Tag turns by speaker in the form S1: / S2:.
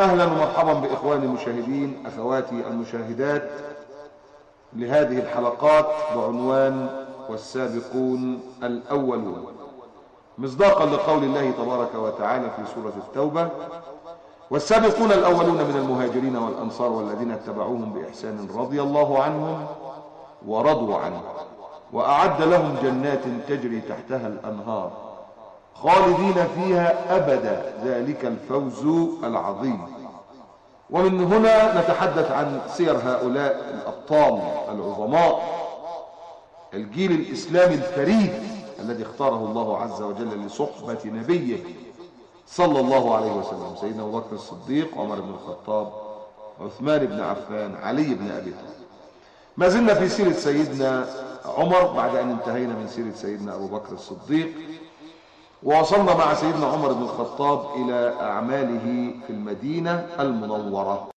S1: أهلا ومرحبا بإخواني المشاهدين أخواتي المشاهدات لهذه الحلقات بعنوان والسابقون الأولون. مصداقا لقول الله تبارك وتعالى في سورة التوبة والسابقون الأولون من المهاجرين والأنصار والذين اتبعوهم بإحسان رضي الله عنهم ورضوا عنه وأعد لهم جنات تجري تحتها الأنهار. خالدين فيها أبدا. ذلك الفوز العظيم. ومن هنا نتحدث عن سير هؤلاء الأبطال العظماء. الجيل الإسلامي الفريد الذي اختاره الله عز وجل لصحبة نبيه صلى الله عليه وسلم. سيدنا أبو بكر الصديق عمر بن الخطاب عثمان بن عفان علي بن أبي طالب. ما زلنا في سيرة سيدنا عمر بعد أن انتهينا من سيرة سيدنا أبو بكر الصديق. ووصلنا مع سيدنا عمر بن الخطاب إلى أعماله في المدينة المنورة.